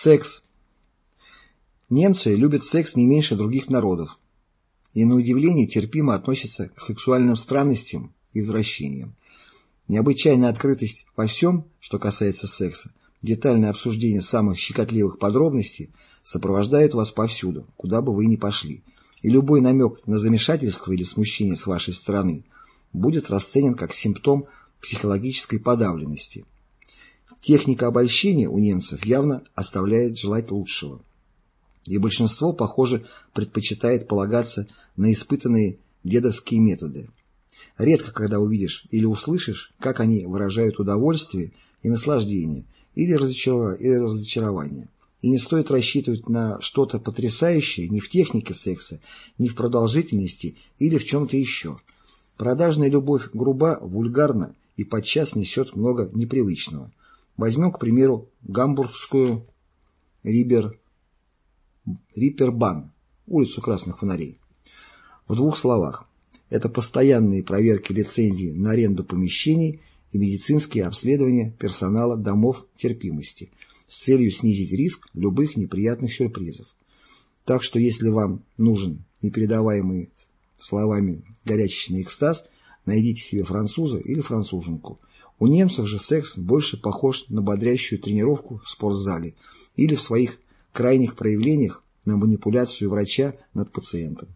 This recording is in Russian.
Секс. Немцы любят секс не меньше других народов и на удивление терпимо относятся к сексуальным странностям и извращениям. Необычайная открытость во всем, что касается секса, детальное обсуждение самых щекотливых подробностей сопровождает вас повсюду, куда бы вы ни пошли, и любой намек на замешательство или смущение с вашей стороны будет расценен как симптом психологической подавленности. Техника обольщения у немцев явно оставляет желать лучшего. И большинство, похоже, предпочитает полагаться на испытанные дедовские методы. Редко когда увидишь или услышишь, как они выражают удовольствие и наслаждение, или, разочарование. И не стоит рассчитывать на что-то потрясающее ни в технике секса, ни в продолжительности или в чем-то еще. Продажная любовь груба, вульгарна и подчас несет много непривычного. Возьмем, к примеру, гамбургскую Рибер, Рипербан, улицу красных фонарей. В двух словах. Это постоянные проверки лицензий на аренду помещений и медицинские обследования персонала домов терпимости с целью снизить риск любых неприятных сюрпризов. Так что если вам нужен непередаваемый словами горячечный экстаз, найдите себе француза или француженку. У немцев же секс больше похож на бодрящую тренировку в спортзале или в своих крайних проявлениях на манипуляцию врача над пациентом.